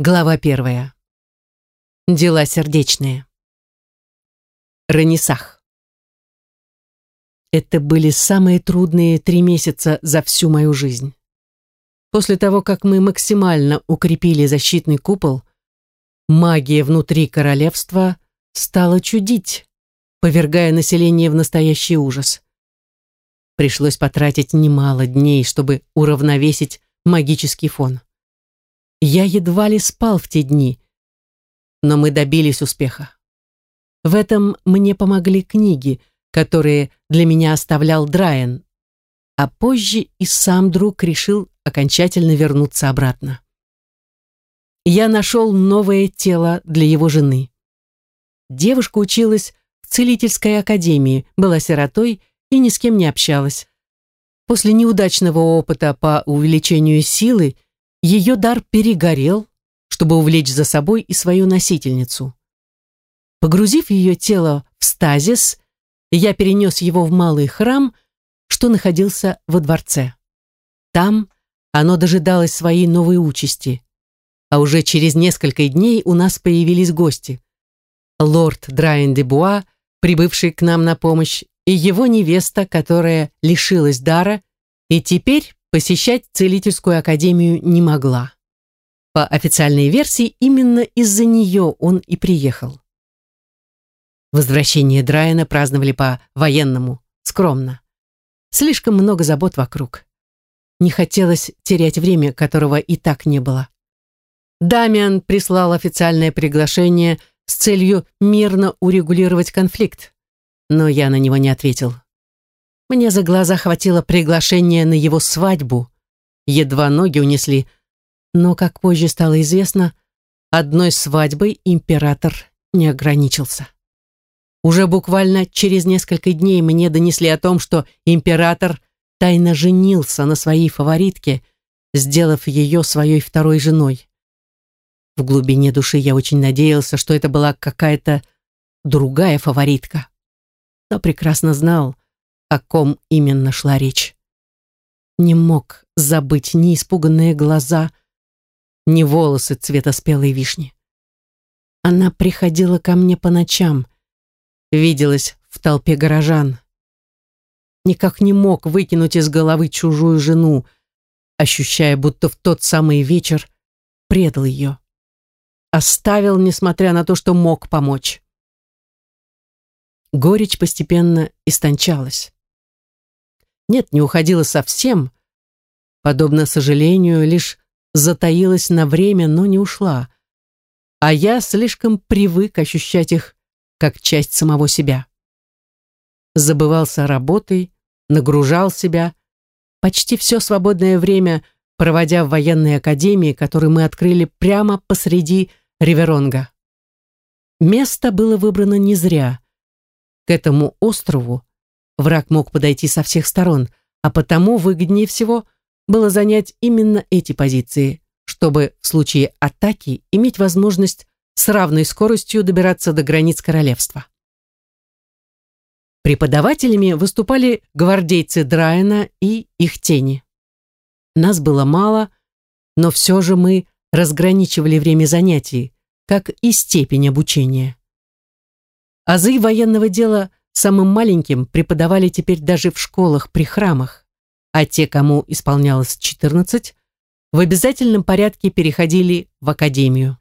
Глава первая. Дела сердечные. Ранисах. Это были самые трудные три месяца за всю мою жизнь. После того, как мы максимально укрепили защитный купол, магия внутри королевства стала чудить, повергая население в настоящий ужас. Пришлось потратить немало дней, чтобы уравновесить магический фон. Я едва ли спал в те дни, но мы добились успеха. В этом мне помогли книги, которые для меня оставлял Драйен, а позже и сам друг решил окончательно вернуться обратно. Я нашел новое тело для его жены. Девушка училась в целительской академии, была сиротой и ни с кем не общалась. После неудачного опыта по увеличению силы ее дар перегорел, чтобы увлечь за собой и свою носительницу. Погрузив ее тело в стазис, я перенес его в малый храм, что находился во дворце. Там оно дожидалось своей новой участи. А уже через несколько дней у нас появились гости. Лорд Драйен де Буа, прибывший к нам на помощь, и его невеста, которая лишилась дара и теперь посещать целительскую академию не могла. По официальной версии, именно из-за нее он и приехал. Возвращение Драйана праздновали по-военному, скромно. Слишком много забот вокруг. Не хотелось терять время, которого и так не было. Дамиан прислал официальное приглашение с целью мирно урегулировать конфликт, но я на него не ответил. Мне за глаза хватило приглашения на его свадьбу. Едва ноги унесли. Но, как позже стало известно, одной свадьбой император не ограничился. Уже буквально через несколько дней мне донесли о том, что император тайно женился на своей фаворитке, сделав ее своей второй женой. В глубине души я очень надеялся, что это была какая-то другая фаворитка. Но прекрасно знал, о ком именно шла речь. Не мог забыть ни испуганные глаза, ни волосы цвета спелой вишни. Она приходила ко мне по ночам, виделась в толпе горожан. Никак не мог выкинуть из головы чужую жену, ощущая, будто в тот самый вечер предал ее. Оставил, несмотря на то, что мог помочь. Горечь постепенно истончалась. Нет, не уходила совсем. Подобно сожалению, лишь затаилась на время, но не ушла. А я слишком привык ощущать их как часть самого себя. Забывался работой, нагружал себя, почти все свободное время проводя в военной академии, которую мы открыли прямо посреди Риверонга. Место было выбрано не зря. К этому острову Враг мог подойти со всех сторон, а потому выгоднее всего было занять именно эти позиции, чтобы в случае атаки иметь возможность с равной скоростью добираться до границ королевства. Преподавателями выступали гвардейцы Драйана и их тени. Нас было мало, но все же мы разграничивали время занятий, как и степень обучения. Азы военного дела Самым маленьким преподавали теперь даже в школах при храмах, а те, кому исполнялось 14, в обязательном порядке переходили в академию.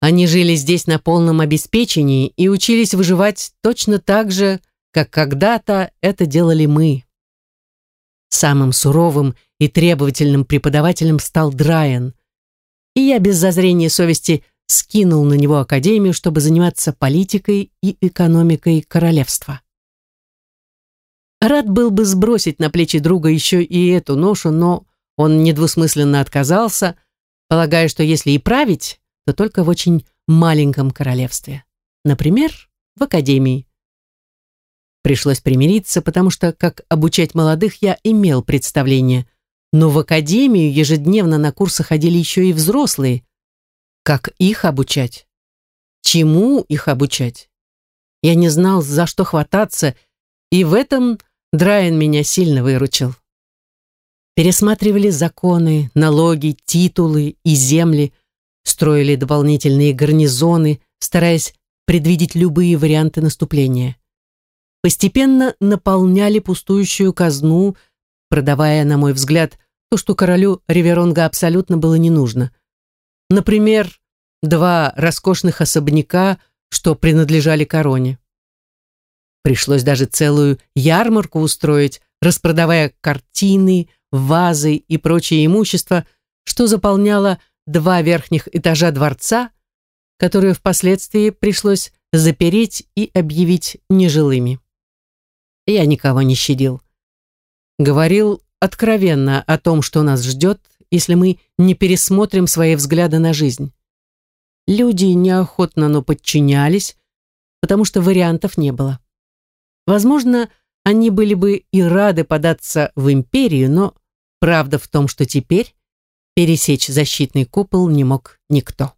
Они жили здесь на полном обеспечении и учились выживать точно так же, как когда-то это делали мы. Самым суровым и требовательным преподавателем стал Драйан, и я без зазрения совести – скинул на него академию, чтобы заниматься политикой и экономикой королевства. Рад был бы сбросить на плечи друга еще и эту ношу, но он недвусмысленно отказался, полагая, что если и править, то только в очень маленьком королевстве. Например, в академии. Пришлось примириться, потому что, как обучать молодых, я имел представление, но в академию ежедневно на курсы ходили еще и взрослые, как их обучать? Чему их обучать? Я не знал, за что хвататься, и в этом Драйан меня сильно выручил. Пересматривали законы, налоги, титулы и земли, строили дополнительные гарнизоны, стараясь предвидеть любые варианты наступления. Постепенно наполняли пустующую казну, продавая, на мой взгляд, то, что королю Риверонга абсолютно было не нужно. Например, два роскошных особняка, что принадлежали короне. Пришлось даже целую ярмарку устроить, распродавая картины, вазы и прочее имущество, что заполняло два верхних этажа дворца, которые впоследствии пришлось запереть и объявить нежилыми. Я никого не щадил. Говорил откровенно о том, что нас ждет, если мы не пересмотрим свои взгляды на жизнь. Люди неохотно, но подчинялись, потому что вариантов не было. Возможно, они были бы и рады податься в империю, но правда в том, что теперь пересечь защитный купол не мог никто.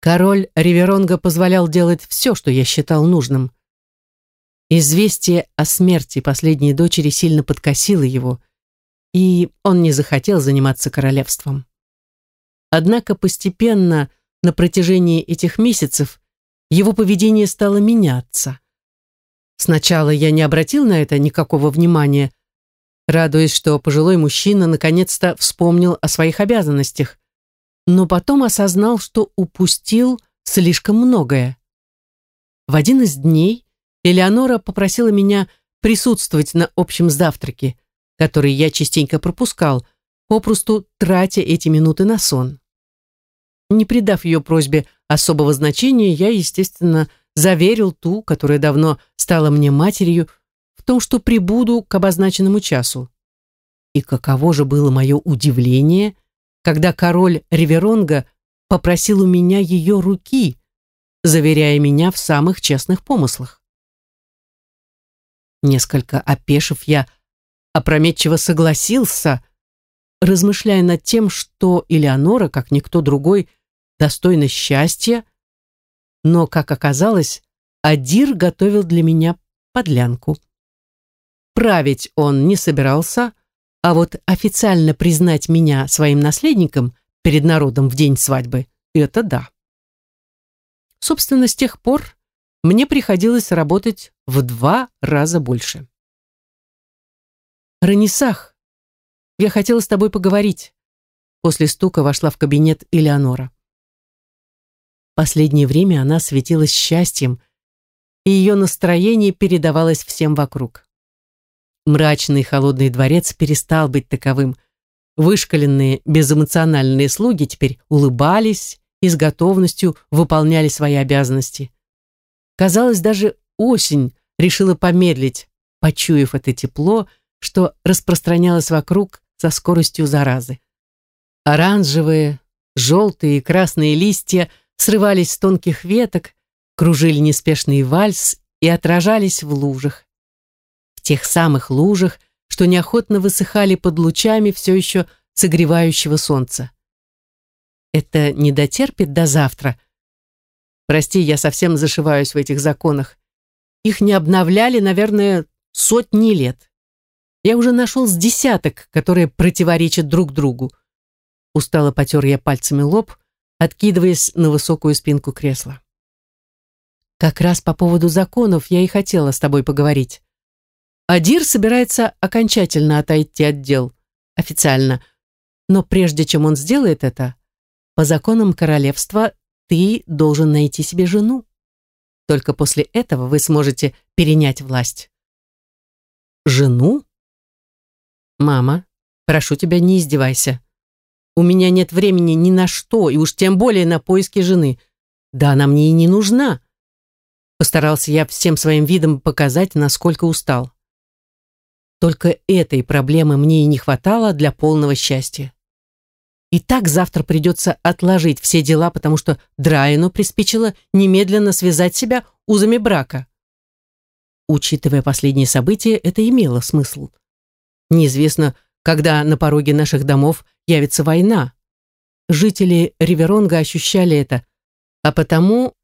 Король Риверонга позволял делать все, что я считал нужным. Известие о смерти последней дочери сильно подкосило его, и он не захотел заниматься королевством. Однако постепенно, на протяжении этих месяцев, его поведение стало меняться. Сначала я не обратил на это никакого внимания, радуясь, что пожилой мужчина наконец-то вспомнил о своих обязанностях, но потом осознал, что упустил слишком многое. В один из дней Элеонора попросила меня присутствовать на общем завтраке, который я частенько пропускал, попросту тратя эти минуты на сон. Не придав ее просьбе особого значения, я, естественно, заверил ту, которая давно стала мне матерью, в том, что прибуду к обозначенному часу. И каково же было мое удивление, когда король Риверонга попросил у меня ее руки, заверяя меня в самых честных помыслах. Несколько опешив, я опрометчиво согласился, размышляя над тем, что Элеонора, как никто другой, достойна счастья, но, как оказалось, Адир готовил для меня подлянку. Править он не собирался, а вот официально признать меня своим наследником перед народом в день свадьбы — это да. Собственно, с тех пор мне приходилось работать в два раза больше. «Ранисах, я хотела с тобой поговорить». После стука вошла в кабинет Элеонора. Последнее время она светилась счастьем, и ее настроение передавалось всем вокруг. Мрачный холодный дворец перестал быть таковым. Вышкаленные безэмоциональные слуги теперь улыбались и с готовностью выполняли свои обязанности. Казалось, даже осень решила помедлить, почуяв это тепло, что распространялось вокруг со скоростью заразы. Оранжевые, желтые и красные листья срывались с тонких веток, кружили неспешный вальс и отражались в лужах. В тех самых лужах, что неохотно высыхали под лучами все еще согревающего солнца. Это не дотерпит до завтра, Прости, я совсем зашиваюсь в этих законах. Их не обновляли, наверное, сотни лет. Я уже нашел с десяток, которые противоречат друг другу. Устало потер я пальцами лоб, откидываясь на высокую спинку кресла. Как раз по поводу законов я и хотела с тобой поговорить. Адир собирается окончательно отойти от дел, официально. Но прежде чем он сделает это, по законам королевства ты должен найти себе жену. Только после этого вы сможете перенять власть. Жену? Мама, прошу тебя, не издевайся. У меня нет времени ни на что, и уж тем более на поиски жены. Да она мне и не нужна. Постарался я всем своим видом показать, насколько устал. Только этой проблемы мне и не хватало для полного счастья. И так завтра придется отложить все дела, потому что Драйну приспичило немедленно связать себя узами брака. Учитывая последние события, это имело смысл. Неизвестно, когда на пороге наших домов явится война. Жители Риверонга ощущали это, а потому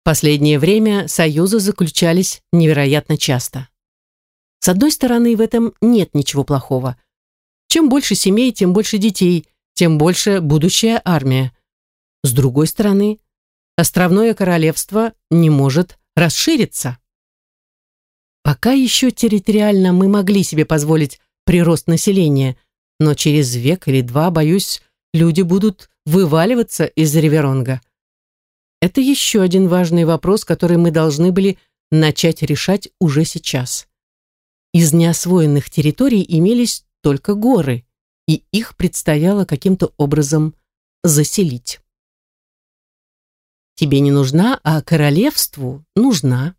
в последнее время союзы заключались невероятно часто. С одной стороны, в этом нет ничего плохого. Чем больше семей, тем больше детей, тем больше будущая армия. С другой стороны, островное королевство не может расшириться. Пока еще территориально мы могли себе позволить прирост населения, но через век или два, боюсь, люди будут вываливаться из Риверонга. Это еще один важный вопрос, который мы должны были начать решать уже сейчас. Из неосвоенных территорий имелись только горы, и их предстояло каким-то образом заселить. Тебе не нужна, а королевству нужна.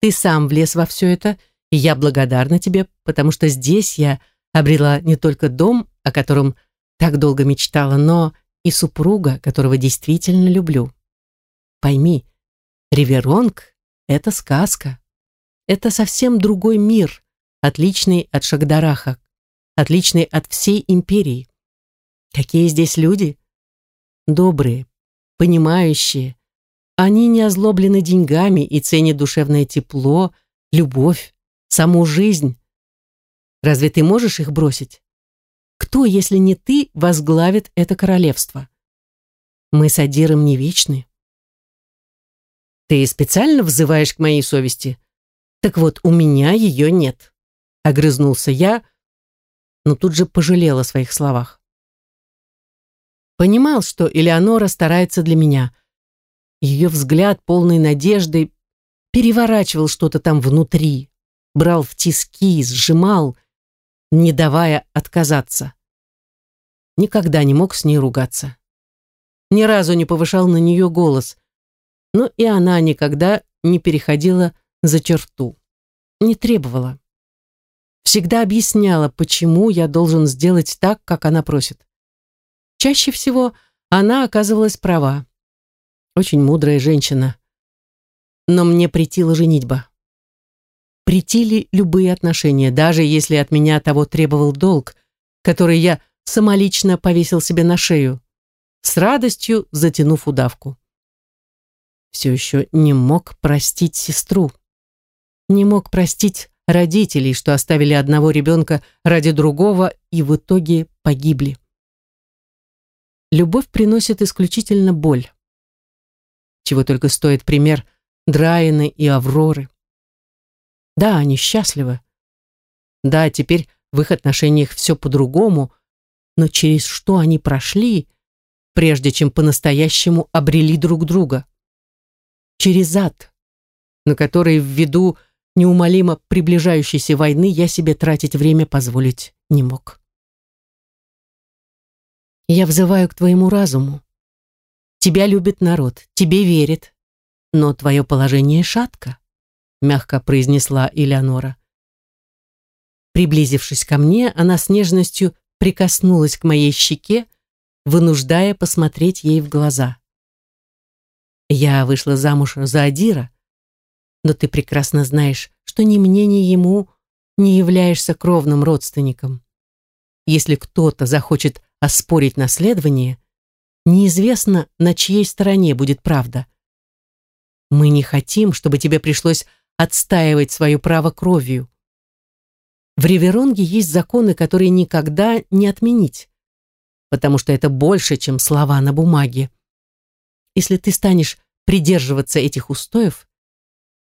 Ты сам влез во все это, и я благодарна тебе, потому что здесь я обрела не только дом, о котором так долго мечтала, но и супруга, которого действительно люблю. Пойми, Риверонг — это сказка. Это совсем другой мир, отличный от Шагдараха, отличный от всей империи. Какие здесь люди? Добрые, понимающие. Они не озлоблены деньгами и ценят душевное тепло, любовь, саму жизнь. Разве ты можешь их бросить? Кто, если не ты, возглавит это королевство? Мы с Адиром не вечны. Ты специально взываешь к моей совести? Так вот, у меня ее нет. Огрызнулся я, но тут же пожалел о своих словах. Понимал, что Элеонора старается для меня. Ее взгляд, полный надежды, переворачивал что-то там внутри, брал в тиски, сжимал, не давая отказаться. Никогда не мог с ней ругаться. Ни разу не повышал на нее голос, но и она никогда не переходила за черту, не требовала. Всегда объясняла, почему я должен сделать так, как она просит. Чаще всего она оказывалась права. Очень мудрая женщина. Но мне претила женитьба. Претили любые отношения, даже если от меня того требовал долг, который я самолично повесил себе на шею, с радостью затянув удавку. Все еще не мог простить сестру. Не мог простить родителей, что оставили одного ребенка ради другого и в итоге погибли. Любовь приносит исключительно боль. Чего только стоит пример Драйаны и Авроры. Да, они счастливы. Да, теперь в их отношениях все по-другому, но через что они прошли, прежде чем по-настоящему обрели друг друга? Через ад, на который ввиду неумолимо приближающейся войны я себе тратить время позволить не мог. Я взываю к твоему разуму. Тебя любит народ, тебе верит, но твое положение шатко, мягко произнесла Элеонора. Приблизившись ко мне, она с нежностью прикоснулась к моей щеке, вынуждая посмотреть ей в глаза. Я вышла замуж за Адира, но ты прекрасно знаешь, что ни мне, ни ему не являешься кровным родственником. Если кто-то захочет оспорить наследование, неизвестно, на чьей стороне будет правда. Мы не хотим, чтобы тебе пришлось отстаивать свое право кровью. В Риверонге есть законы, которые никогда не отменить, потому что это больше, чем слова на бумаге. Если ты станешь придерживаться этих устоев,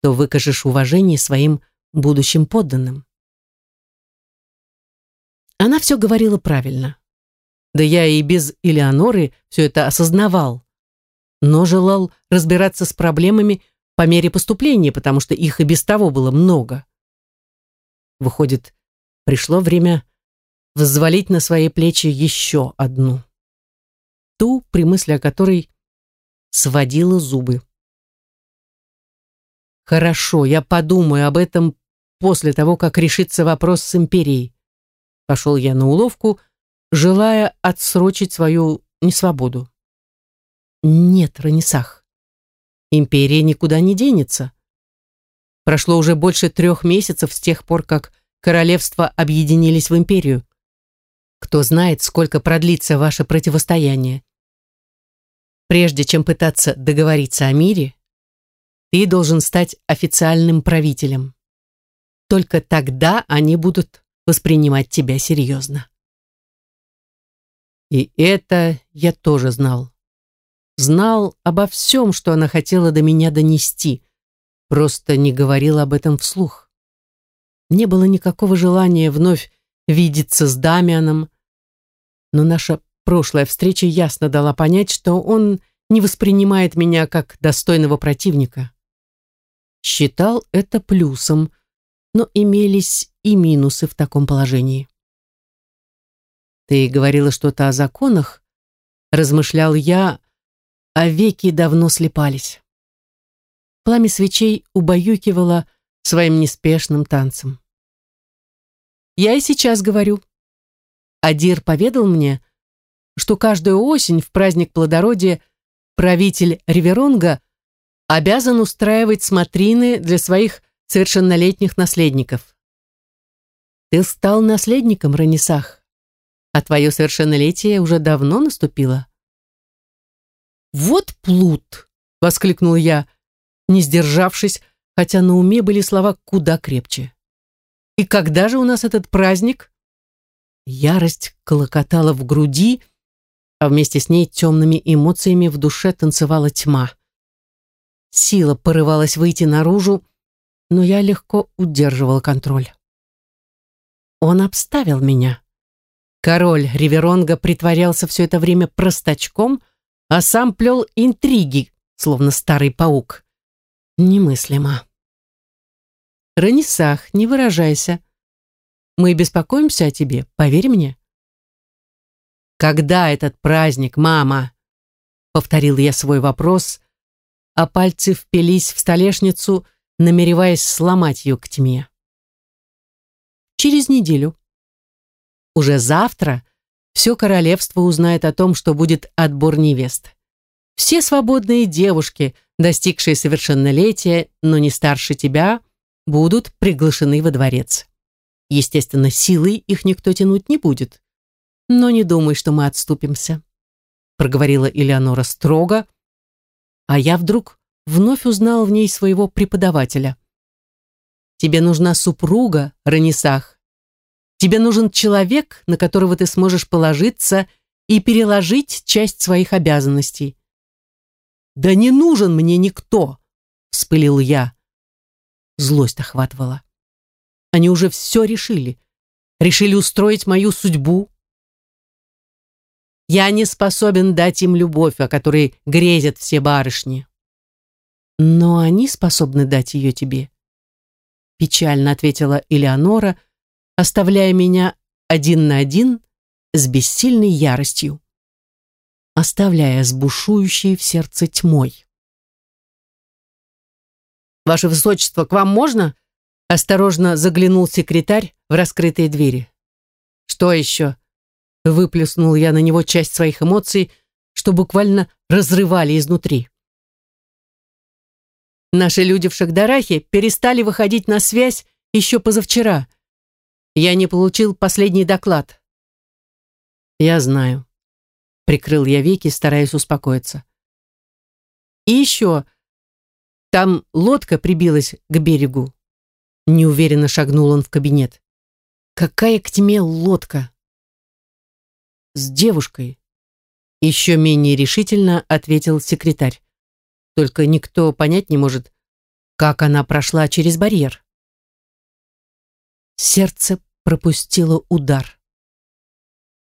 то выкажешь уважение своим будущим подданным. Она все говорила правильно. Да я и без Элеоноры все это осознавал, но желал разбираться с проблемами по мере поступления, потому что их и без того было много. Выходит, пришло время взвалить на свои плечи еще одну. Ту, при мысли о которой сводила зубы. «Хорошо, я подумаю об этом после того, как решится вопрос с империей». Пошел я на уловку, желая отсрочить свою несвободу. Нет, Ранисах, империя никуда не денется. Прошло уже больше трех месяцев с тех пор, как королевства объединились в империю. Кто знает, сколько продлится ваше противостояние. Прежде чем пытаться договориться о мире, ты должен стать официальным правителем. Только тогда они будут воспринимать тебя серьезно. И это я тоже знал. Знал обо всем, что она хотела до меня донести, просто не говорил об этом вслух. Не было никакого желания вновь видеться с Дамианом, но наша прошлая встреча ясно дала понять, что он не воспринимает меня как достойного противника. Считал это плюсом, но имелись и минусы в таком положении. «Ты говорила что-то о законах?» Размышлял я, а веки давно слепались. Пламя свечей убаюкивало своим неспешным танцем. «Я и сейчас говорю. Адир поведал мне, что каждую осень в праздник плодородия правитель Риверонга обязан устраивать смотрины для своих совершеннолетних наследников. Ты стал наследником, Ранисах, а твое совершеннолетие уже давно наступило. «Вот плут!» — воскликнул я, не сдержавшись, хотя на уме были слова куда крепче. «И когда же у нас этот праздник?» Ярость колокотала в груди, а вместе с ней темными эмоциями в душе танцевала тьма. Сила порывалась выйти наружу, но я легко удерживал контроль. Он обставил меня. Король Риверонга притворялся все это время простачком, а сам плел интриги, словно старый паук. Немыслимо. Ранисах, не выражайся. Мы беспокоимся о тебе, поверь мне. «Когда этот праздник, мама?» Повторил я свой вопрос, а пальцы впились в столешницу, намереваясь сломать ее к тьме. Через неделю. Уже завтра все королевство узнает о том, что будет отбор невест. Все свободные девушки, достигшие совершеннолетия, но не старше тебя, будут приглашены во дворец. Естественно, силой их никто тянуть не будет но не думай, что мы отступимся», проговорила Элеонора строго, а я вдруг вновь узнал в ней своего преподавателя. «Тебе нужна супруга, Ранисах. Тебе нужен человек, на которого ты сможешь положиться и переложить часть своих обязанностей». «Да не нужен мне никто!» — вспылил я. Злость охватывала. Они уже все решили. Решили устроить мою судьбу, я не способен дать им любовь, о которой грезят все барышни. Но они способны дать ее тебе. Печально ответила Элеонора, оставляя меня один на один с бессильной яростью, оставляя с бушующей в сердце тьмой. «Ваше Высочество, к вам можно?» Осторожно заглянул секретарь в раскрытые двери. «Что еще?» Выплюснул я на него часть своих эмоций, что буквально разрывали изнутри. Наши люди в Шагдарахе перестали выходить на связь еще позавчера. Я не получил последний доклад. Я знаю. Прикрыл я веки, стараясь успокоиться. И еще. Там лодка прибилась к берегу. Неуверенно шагнул он в кабинет. Какая к тьме лодка? с девушкой. Еще менее решительно ответил секретарь. Только никто понять не может, как она прошла через барьер. Сердце пропустило удар.